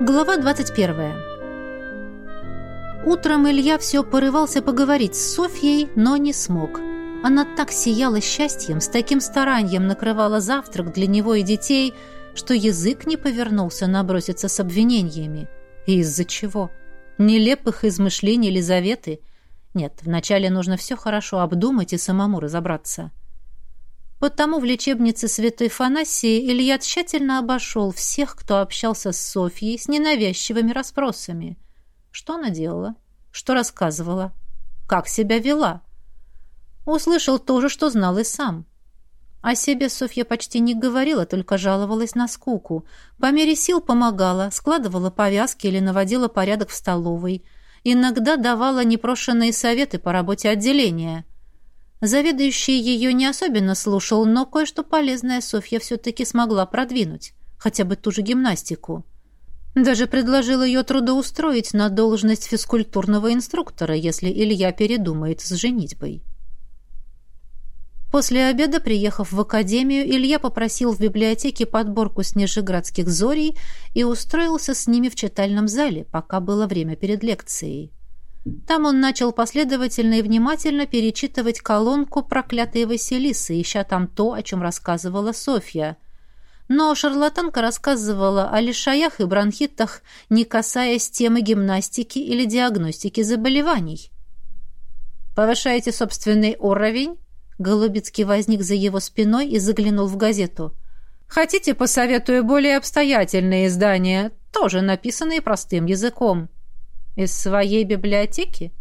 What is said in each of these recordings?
Глава 21. Утром Илья все порывался поговорить с Софьей, но не смог. Она так сияла счастьем, с таким старанием накрывала завтрак для него и детей, что язык не повернулся наброситься с обвинениями. И из-за чего? Нелепых измышлений Елизаветы? Нет, вначале нужно все хорошо обдумать и самому разобраться. Потому в лечебнице Святой Фанасии Илья тщательно обошел всех, кто общался с Софьей, с ненавязчивыми расспросами. Что она делала? Что рассказывала? Как себя вела? Услышал то же, что знал и сам. О себе Софья почти не говорила, только жаловалась на скуку. По мере сил помогала, складывала повязки или наводила порядок в столовой. Иногда давала непрошенные советы по работе отделения – Заведующий ее не особенно слушал, но кое-что полезное Софья все-таки смогла продвинуть, хотя бы ту же гимнастику. Даже предложил ее трудоустроить на должность физкультурного инструктора, если Илья передумает с женитьбой. После обеда, приехав в академию, Илья попросил в библиотеке подборку снежеградских зорий и устроился с ними в читальном зале, пока было время перед лекцией. Там он начал последовательно и внимательно перечитывать колонку «Проклятые Василисы», ища там то, о чем рассказывала Софья. Но шарлатанка рассказывала о лишаях и бронхитах, не касаясь темы гимнастики или диагностики заболеваний. «Повышаете собственный уровень?» Голубицкий возник за его спиной и заглянул в газету. «Хотите, посоветую более обстоятельные издания, тоже написанные простым языком?» «Из своей библиотеки?»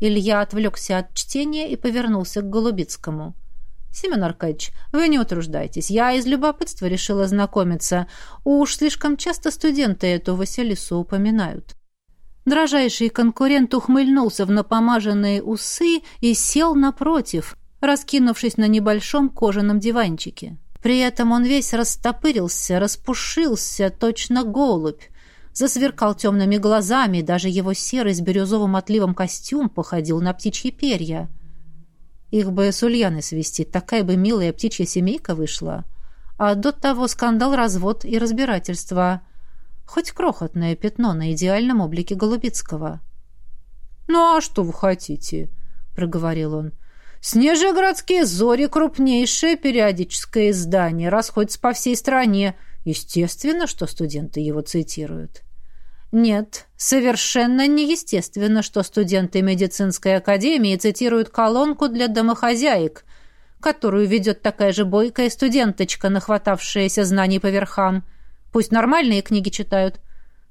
Илья отвлекся от чтения и повернулся к Голубицкому. «Семен Аркадьевич, вы не утруждайтесь. Я из любопытства решила знакомиться. Уж слишком часто студенты эту Василису упоминают». Дрожайший конкурент ухмыльнулся в напомаженные усы и сел напротив, раскинувшись на небольшом кожаном диванчике. При этом он весь растопырился, распушился, точно голубь засверкал темными глазами, даже его серый с бирюзовым отливом костюм походил на птичьи перья. Их бы с Ульяной свести, такая бы милая птичья семейка вышла. А до того скандал, развод и разбирательство. Хоть крохотное пятно на идеальном облике Голубицкого. «Ну а что вы хотите?» — проговорил он. «Снежеградские зори — крупнейшее периодическое издание, расходится по всей стране». Естественно, что студенты его цитируют. Нет, совершенно неестественно, что студенты медицинской академии цитируют колонку для домохозяек, которую ведет такая же бойкая студенточка, нахватавшаяся знаний по верхам. Пусть нормальные книги читают,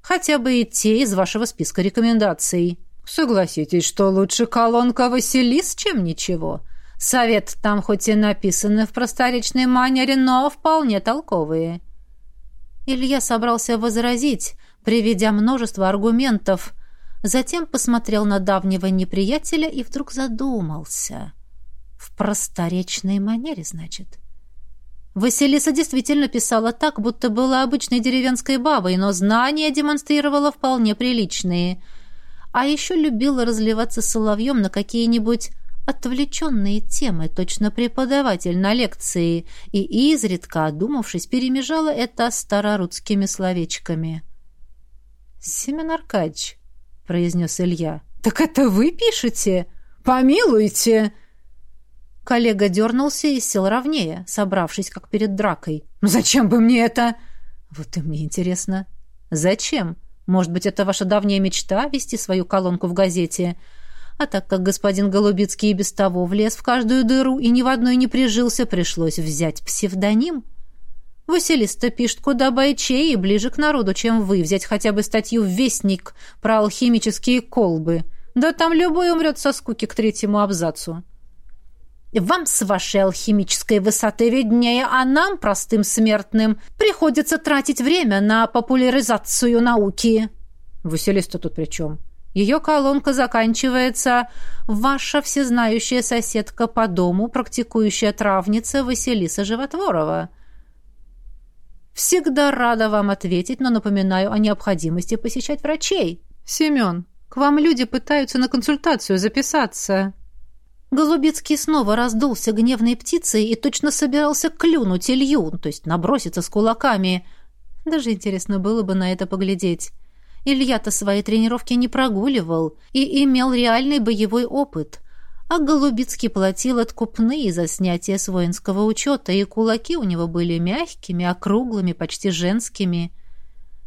хотя бы и те из вашего списка рекомендаций. Согласитесь, что лучше колонка Василис, чем ничего. Совет там хоть и написаны в просторечной манере, но вполне толковые. Илья собрался возразить, приведя множество аргументов, затем посмотрел на давнего неприятеля и вдруг задумался. В просторечной манере, значит. Василиса действительно писала так, будто была обычной деревенской бабой, но знания демонстрировала вполне приличные. А еще любила разливаться соловьем на какие-нибудь отвлеченные темы, точно преподаватель на лекции, и изредка, одумавшись, перемежала это старорусскими словечками. «Семен Аркадьевич», — произнес Илья, — «так это вы пишете? Помилуйте!» Коллега дернулся и сел ровнее, собравшись, как перед дракой. «Ну зачем бы мне это?» «Вот и мне интересно». «Зачем? Может быть, это ваша давняя мечта — вести свою колонку в газете?» А так как господин Голубицкий и без того влез в каждую дыру и ни в одной не прижился, пришлось взять псевдоним. Василиста пишет куда бойчее и ближе к народу, чем вы, взять хотя бы статью «Вестник» про алхимические колбы. Да там любой умрет со скуки к третьему абзацу. Вам с вашей алхимической высоты виднее, а нам, простым смертным, приходится тратить время на популяризацию науки. Василиста тут при чем? — ее колонка заканчивается «Ваша всезнающая соседка по дому, практикующая травница Василиса Животворова». Всегда рада вам ответить, но напоминаю о необходимости посещать врачей. Семен, к вам люди пытаются на консультацию записаться. Голубицкий снова раздулся гневной птицей и точно собирался клюнуть Илью, то есть наброситься с кулаками. Даже интересно было бы на это поглядеть. Илья-то свои тренировки не прогуливал и имел реальный боевой опыт. А Голубицкий платил откупные за снятие с воинского учета, и кулаки у него были мягкими, округлыми, почти женскими.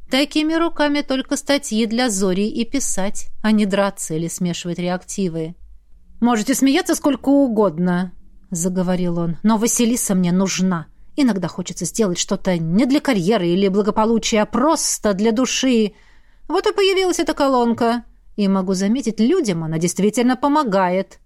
Такими руками только статьи для Зори и писать, а не драться или смешивать реактивы. «Можете смеяться сколько угодно», — заговорил он, — «но Василиса мне нужна. Иногда хочется сделать что-то не для карьеры или благополучия, а просто для души. Вот и появилась эта колонка. И могу заметить, людям она действительно помогает».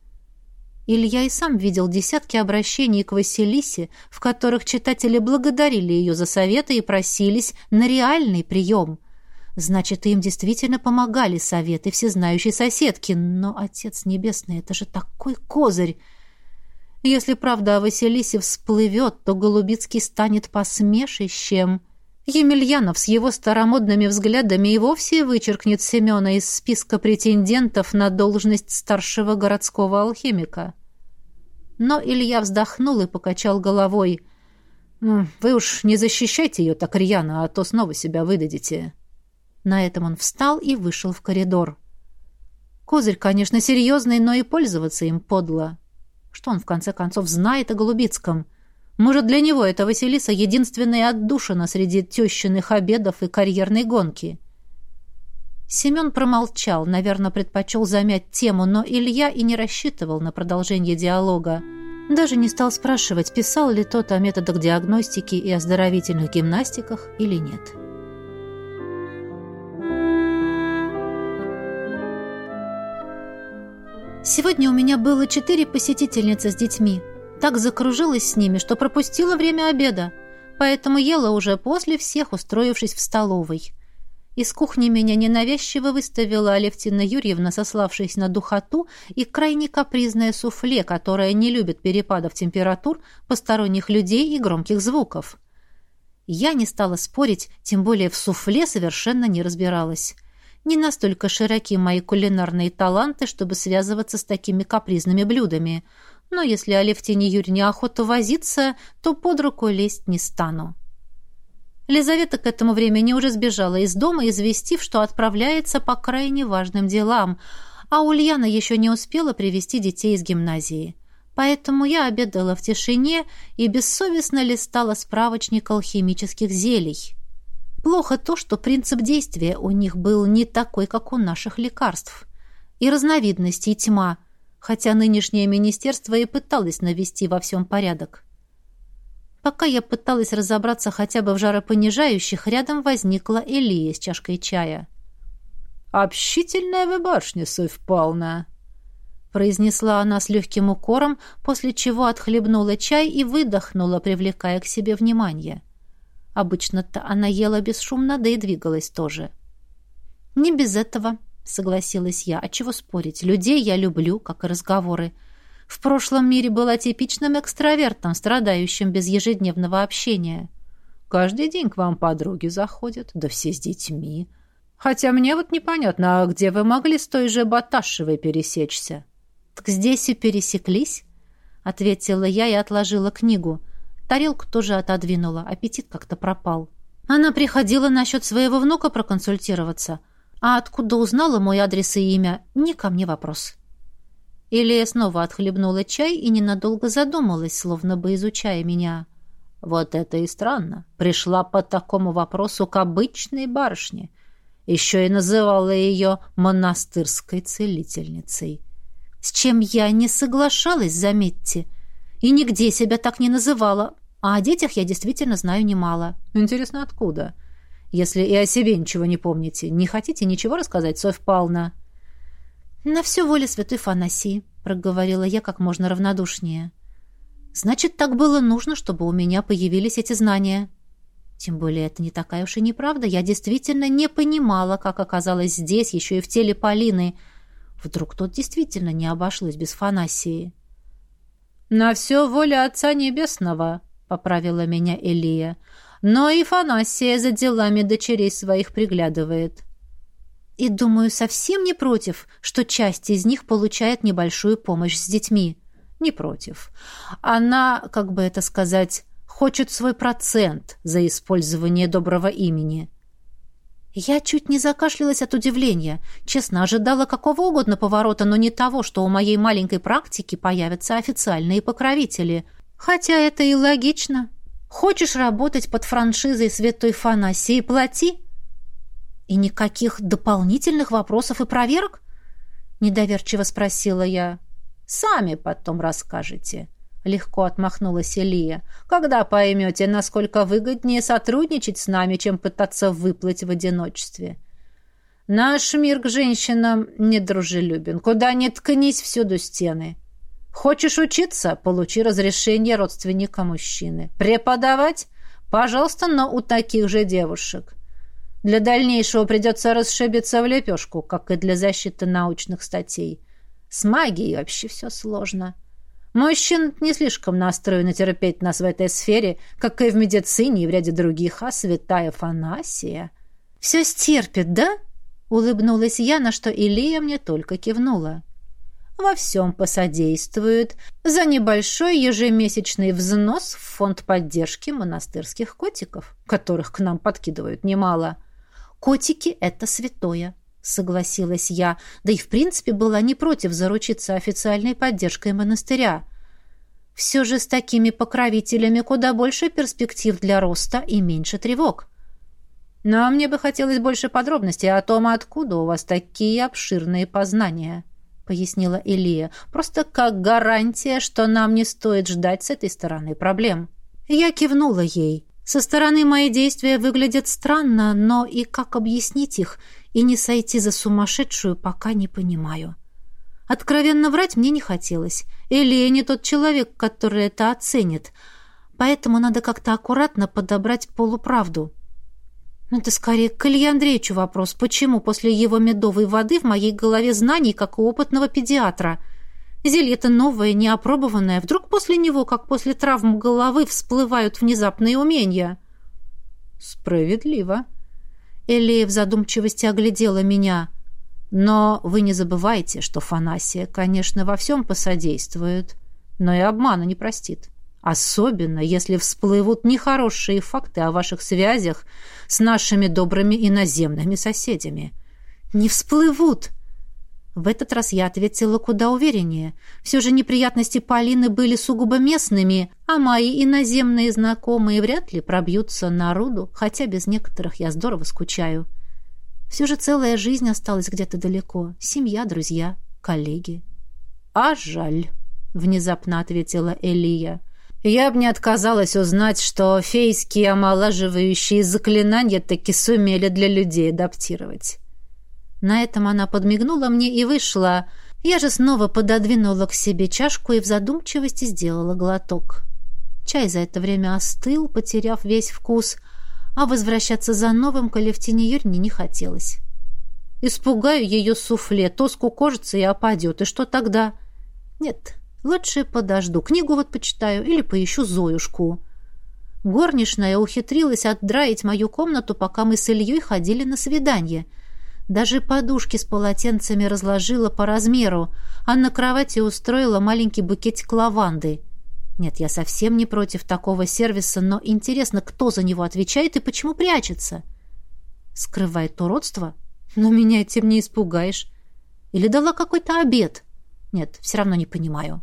Илья и сам видел десятки обращений к Василисе, в которых читатели благодарили ее за советы и просились на реальный прием — Значит, им действительно помогали советы всезнающей соседки. Но, Отец Небесный, это же такой козырь! Если правда о Василисе всплывет, то Голубицкий станет посмешищем. Емельянов с его старомодными взглядами и вовсе вычеркнет Семена из списка претендентов на должность старшего городского алхимика. Но Илья вздохнул и покачал головой. «Вы уж не защищайте ее так рьяно, а то снова себя выдадите». На этом он встал и вышел в коридор. Козырь, конечно, серьезный, но и пользоваться им подло. Что он, в конце концов, знает о Голубицком? Может, для него это Василиса единственная отдушина среди тещиных обедов и карьерной гонки? Семен промолчал, наверное, предпочел замять тему, но Илья и не рассчитывал на продолжение диалога. Даже не стал спрашивать, писал ли тот о методах диагностики и оздоровительных гимнастиках или нет. Сегодня у меня было четыре посетительницы с детьми. Так закружилась с ними, что пропустила время обеда, поэтому ела уже после всех, устроившись в столовой. Из кухни меня ненавязчиво выставила Алевтина Юрьевна, сославшись на духоту и крайне капризное суфле, которое не любит перепадов температур, посторонних людей и громких звуков. Я не стала спорить, тем более в суфле совершенно не разбиралась. Не настолько широки мои кулинарные таланты, чтобы связываться с такими капризными блюдами. Но если Алевтине Юрьевне охота возиться, то под руку лезть не стану. Лизавета к этому времени уже сбежала из дома, известив, что отправляется по крайне важным делам, а Ульяна еще не успела привести детей из гимназии. Поэтому я обедала в тишине и бессовестно листала справочник алхимических зелий. Плохо то, что принцип действия у них был не такой, как у наших лекарств. И разновидностей тьма, хотя нынешнее министерство и пыталось навести во всем порядок. Пока я пыталась разобраться хотя бы в жаропонижающих, рядом возникла Элия с чашкой чая. «Общительная вы башня, Софь Павловна!» произнесла она с легким укором, после чего отхлебнула чай и выдохнула, привлекая к себе внимание. Обычно-то она ела бесшумно, да и двигалась тоже. «Не без этого», — согласилась я. «А чего спорить? Людей я люблю, как и разговоры. В прошлом мире была типичным экстравертом, страдающим без ежедневного общения. Каждый день к вам подруги заходят, да все с детьми. Хотя мне вот непонятно, а где вы могли с той же Баташевой пересечься?» «Так здесь и пересеклись», — ответила я и отложила книгу. Тарелку тоже отодвинула, аппетит как-то пропал. Она приходила насчет своего внука проконсультироваться. А откуда узнала мой адрес и имя, не ко мне вопрос. Илия снова отхлебнула чай и ненадолго задумалась, словно бы изучая меня. Вот это и странно. Пришла по такому вопросу к обычной барышне. Еще и называла ее монастырской целительницей. С чем я не соглашалась, заметьте. И нигде себя так не называла, а о детях я действительно знаю немало. Интересно, откуда? Если и о себе ничего не помните, не хотите ничего рассказать, Софь Павловна? На все воле святой Фанасии, проговорила я как можно равнодушнее. Значит, так было нужно, чтобы у меня появились эти знания. Тем более это не такая уж и неправда. Я действительно не понимала, как оказалась здесь, еще и в теле Полины. Вдруг тут действительно не обошлось без Фанасии. «На все воля Отца Небесного», поправила меня Элия. Но и Фанасия за делами дочерей своих приглядывает. И думаю, совсем не против, что часть из них получает небольшую помощь с детьми. Не против. Она, как бы это сказать, хочет свой процент за использование доброго имени. Я чуть не закашлялась от удивления. Честно, ожидала какого угодно поворота, но не того, что у моей маленькой практики появятся официальные покровители. Хотя это и логично. Хочешь работать под франшизой Святой Фанасии, плати. И никаких дополнительных вопросов и проверок? Недоверчиво спросила я. Сами потом расскажете. Легко отмахнулась Элия. «Когда поймете, насколько выгоднее сотрудничать с нами, чем пытаться выплыть в одиночестве. Наш мир к женщинам недружелюбен. Куда ни ткнись, всюду стены. Хочешь учиться? Получи разрешение родственника мужчины. Преподавать? Пожалуйста, но у таких же девушек. Для дальнейшего придется расшибиться в лепешку, как и для защиты научных статей. С магией вообще все сложно». Мужчин не слишком настроены терпеть нас в этой сфере, как и в медицине и в ряде других, а святая Фанасия. «Все стерпит, да?» — улыбнулась я, на что Илия мне только кивнула. «Во всем посодействует за небольшой ежемесячный взнос в фонд поддержки монастырских котиков, которых к нам подкидывают немало. Котики — это святое». — согласилась я, да и в принципе была не против заручиться официальной поддержкой монастыря. Все же с такими покровителями куда больше перспектив для роста и меньше тревог. Но мне бы хотелось больше подробностей о том, откуда у вас такие обширные познания, — пояснила Илия, — просто как гарантия, что нам не стоит ждать с этой стороны проблем. Я кивнула ей. Со стороны мои действия выглядят странно, но и как объяснить их — и не сойти за сумасшедшую пока не понимаю. Откровенно врать мне не хотелось. Или не тот человек, который это оценит. Поэтому надо как-то аккуратно подобрать полуправду. Но это скорее к Илье Андреевичу вопрос. Почему после его медовой воды в моей голове знаний, как у опытного педиатра? Зелье-то новое, неопробованное. Вдруг после него, как после травм головы, всплывают внезапные умения? Справедливо. Элли в задумчивости оглядела меня. «Но вы не забывайте, что Фанасия, конечно, во всем посодействует, но и обмана не простит. Особенно, если всплывут нехорошие факты о ваших связях с нашими добрыми иноземными соседями». «Не всплывут!» В этот раз я ответила куда увереннее. Все же неприятности Полины были сугубо местными, а мои иноземные знакомые вряд ли пробьются народу, хотя без некоторых я здорово скучаю. Все же целая жизнь осталась где-то далеко. Семья, друзья, коллеги. «А жаль», — внезапно ответила Элия. «Я бы не отказалась узнать, что фейские омолаживающие заклинания таки сумели для людей адаптировать». На этом она подмигнула мне и вышла. Я же снова пододвинула к себе чашку и в задумчивости сделала глоток. Чай за это время остыл, потеряв весь вкус, а возвращаться за новым к Алевтине Юрьевне не хотелось. Испугаю ее суфле, то скукожится и опадет, и что тогда? Нет, лучше подожду, книгу вот почитаю или поищу Зоюшку. Горничная ухитрилась отдраить мою комнату, пока мы с Ильей ходили на свидание — даже подушки с полотенцами разложила по размеру, а на кровати устроила маленький букетик лаванды. Нет, я совсем не против такого сервиса, но интересно, кто за него отвечает и почему прячется? Скрывает уродство? Но меня этим не испугаешь. Или дала какой-то обед? Нет, все равно не понимаю.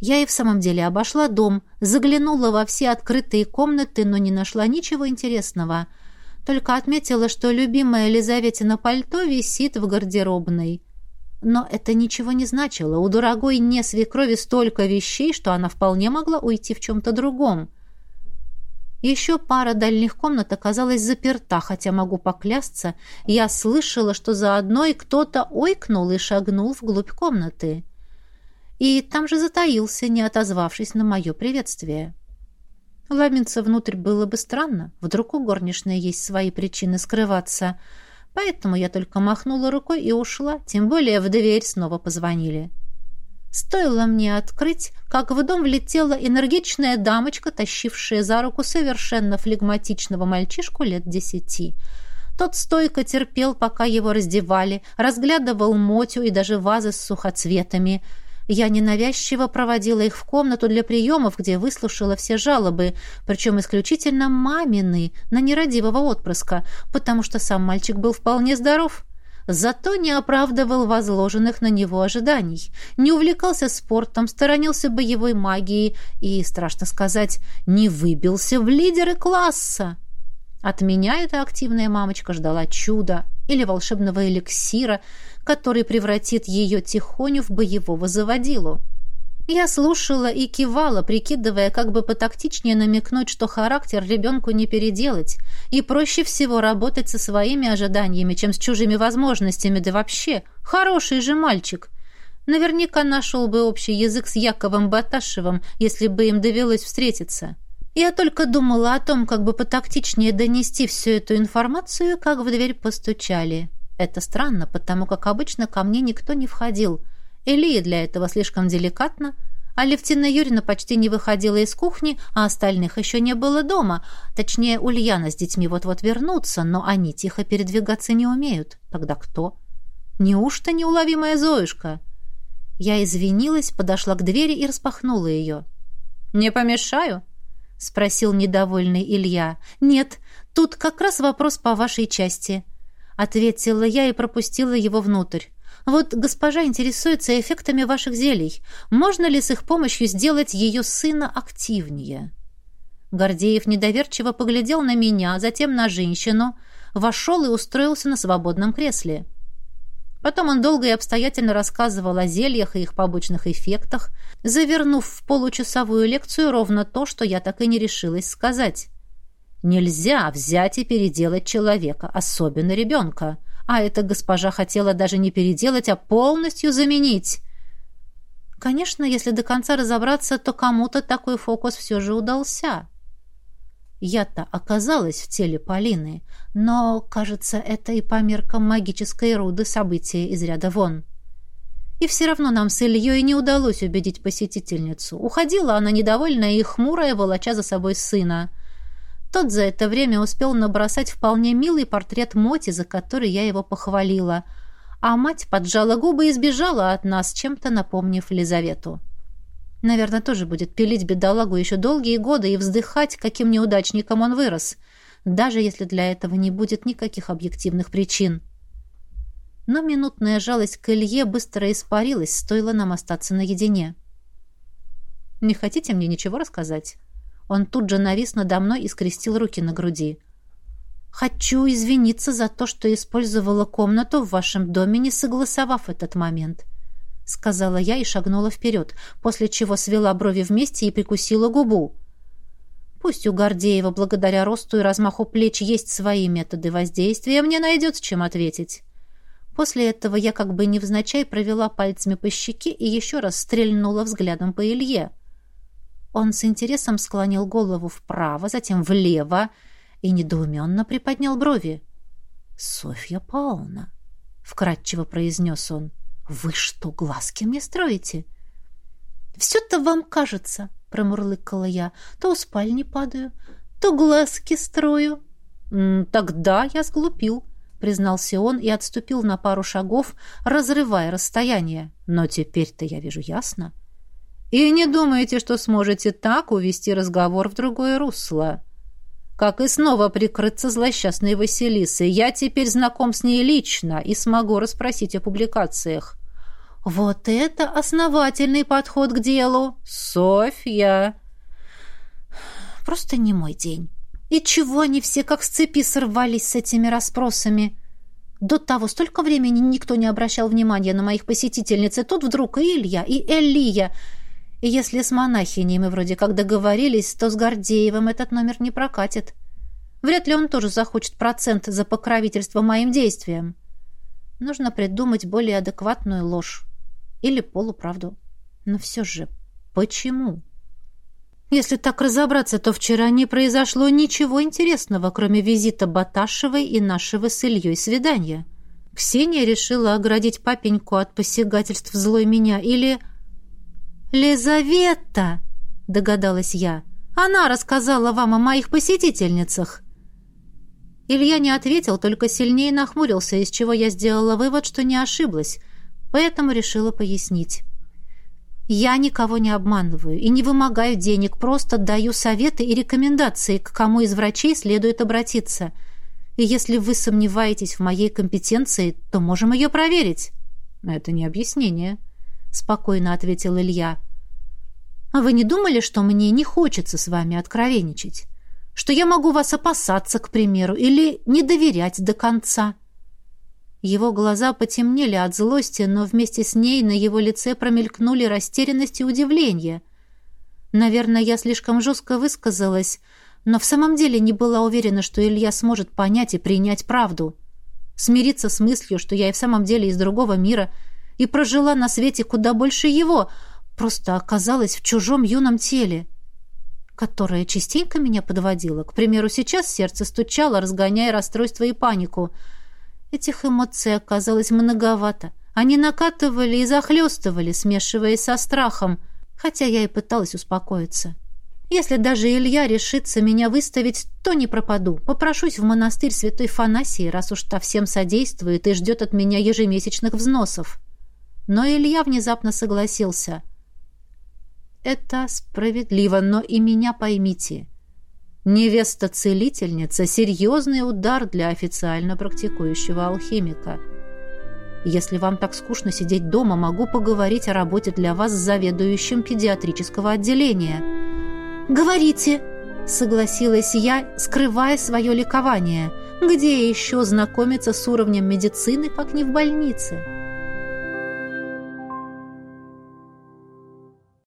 Я и в самом деле обошла дом, заглянула во все открытые комнаты, но не нашла ничего интересного — только отметила, что любимое Елизаветина пальто висит в гардеробной. Но это ничего не значило. У дорогой не свекрови столько вещей, что она вполне могла уйти в чем-то другом. Еще пара дальних комнат оказалась заперта, хотя могу поклясться, я слышала, что за одной кто-то ойкнул и шагнул вглубь комнаты. И там же затаился, не отозвавшись на мое приветствие. Ломиться внутрь было бы странно. Вдруг у горничной есть свои причины скрываться. Поэтому я только махнула рукой и ушла, тем более в дверь снова позвонили. Стоило мне открыть, как в дом влетела энергичная дамочка, тащившая за руку совершенно флегматичного мальчишку лет десяти. Тот стойко терпел, пока его раздевали, разглядывал мотю и даже вазы с сухоцветами – Я ненавязчиво проводила их в комнату для приемов, где выслушала все жалобы, причем исключительно мамины, на нерадивого отпрыска, потому что сам мальчик был вполне здоров. Зато не оправдывал возложенных на него ожиданий, не увлекался спортом, сторонился боевой магией и, страшно сказать, не выбился в лидеры класса. От меня эта активная мамочка ждала чуда или волшебного эликсира, который превратит ее тихоню в боевого заводилу. Я слушала и кивала, прикидывая, как бы потактичнее намекнуть, что характер ребенку не переделать, и проще всего работать со своими ожиданиями, чем с чужими возможностями, да вообще, хороший же мальчик. Наверняка нашел бы общий язык с Яковом Баташевым, если бы им довелось встретиться. Я только думала о том, как бы потактичнее донести всю эту информацию, как в дверь постучали. Это странно, потому как обычно ко мне никто не входил. Элия для этого слишком деликатна, а Левтина Юрьевна почти не выходила из кухни, а остальных еще не было дома. Точнее, Ульяна с детьми вот-вот вернутся, но они тихо передвигаться не умеют. Тогда кто? Неужто неуловимая Зоюшка? Я извинилась, подошла к двери и распахнула ее. «Не помешаю?» — спросил недовольный Илья. «Нет, тут как раз вопрос по вашей части», — ответила я и пропустила его внутрь. Вот госпожа интересуется эффектами ваших зелий. Можно ли с их помощью сделать ее сына активнее?» Гордеев недоверчиво поглядел на меня, затем на женщину, вошел и устроился на свободном кресле. Потом он долго и обстоятельно рассказывал о зельях и их побочных эффектах, завернув в получасовую лекцию ровно то, что я так и не решилась сказать. Нельзя взять и переделать человека, особенно ребенка. А эта госпожа хотела даже не переделать, а полностью заменить. Конечно, если до конца разобраться, то кому-то такой фокус все же удался. Я-то оказалась в теле Полины, но, кажется, это и по меркам магической руды событие из ряда вон. И все равно нам с Ильей не удалось убедить посетительницу. Уходила она недовольная и хмурая, волоча за собой сына. Тот за это время успел набросать вполне милый портрет Моти, за который я его похвалила, а мать поджала губы и сбежала от нас, чем-то напомнив Лизавету. Наверное, тоже будет пилить бедолагу еще долгие годы и вздыхать, каким неудачником он вырос, даже если для этого не будет никаких объективных причин. Но минутная жалость к Илье быстро испарилась, стоило нам остаться наедине. «Не хотите мне ничего рассказать?» Он тут же навис надо мной и скрестил руки на груди. «Хочу извиниться за то, что использовала комнату в вашем доме, не согласовав этот момент», — сказала я и шагнула вперед, после чего свела брови вместе и прикусила губу. Пусть у Гордеева, благодаря росту и размаху плеч, есть свои методы воздействия, мне найдется чем ответить. После этого я как бы невзначай провела пальцами по щеке и еще раз стрельнула взглядом по Илье. Он с интересом склонил голову вправо, затем влево и недоуменно приподнял брови. «Софья Павловна», — вкратчиво произнес он, — «вы что, глазки мне строите?» «Все-то вам кажется», — промурлыкала я, — «то у спальни падаю, то глазки строю». «Тогда я сглупил», — признался он и отступил на пару шагов, разрывая расстояние. «Но теперь-то я вижу ясно». И не думайте, что сможете так увести разговор в другое русло. Как и снова прикрыться злосчастной Василисой. Я теперь знаком с ней лично и смогу расспросить о публикациях. Вот это основательный подход к делу. Софья. Просто не мой день. И чего они все как с цепи сорвались с этими расспросами? До того столько времени никто не обращал внимания на моих посетительниц, и тут вдруг и Илья, и Элия — и если с монахиней мы вроде как договорились, то с Гордеевым этот номер не прокатит. Вряд ли он тоже захочет процент за покровительство моим действиям. Нужно придумать более адекватную ложь. Или полуправду. Но все же, почему? Если так разобраться, то вчера не произошло ничего интересного, кроме визита Баташевой и нашего с Ильей свидания. Ксения решила оградить папеньку от посягательств злой меня или... «Лизавета!» — догадалась я. «Она рассказала вам о моих посетительницах!» Илья не ответил, только сильнее нахмурился, из чего я сделала вывод, что не ошиблась, поэтому решила пояснить. Я никого не обманываю и не вымогаю денег, просто даю советы и рекомендации, к кому из врачей следует обратиться. И если вы сомневаетесь в моей компетенции, то можем ее проверить». «Это не объяснение», — спокойно ответил Илья. «А вы не думали, что мне не хочется с вами откровенничать? Что я могу вас опасаться, к примеру, или не доверять до конца?» Его глаза потемнели от злости, но вместе с ней на его лице промелькнули растерянность и удивление. Наверное, я слишком жестко высказалась, но в самом деле не была уверена, что Илья сможет понять и принять правду. Смириться с мыслью, что я и в самом деле из другого мира и прожила на свете куда больше его, просто оказалась в чужом юном теле, которое частенько меня подводило. К примеру, сейчас сердце стучало, разгоняя расстройство и панику — Этих эмоций оказалось многовато. Они накатывали и захлестывали, смешиваясь со страхом, хотя я и пыталась успокоиться. Если даже Илья решится меня выставить, то не пропаду. Попрошусь в монастырь святой Фанасии, раз уж та всем содействует и ждет от меня ежемесячных взносов. Но Илья внезапно согласился. «Это справедливо, но и меня поймите. Невеста-целительница – серьезный удар для официально практикующего алхимика. Если вам так скучно сидеть дома, могу поговорить о работе для вас с заведующим педиатрического отделения. «Говорите!» – согласилась я, скрывая свое ликование. «Где еще знакомиться с уровнем медицины, как не в больнице?»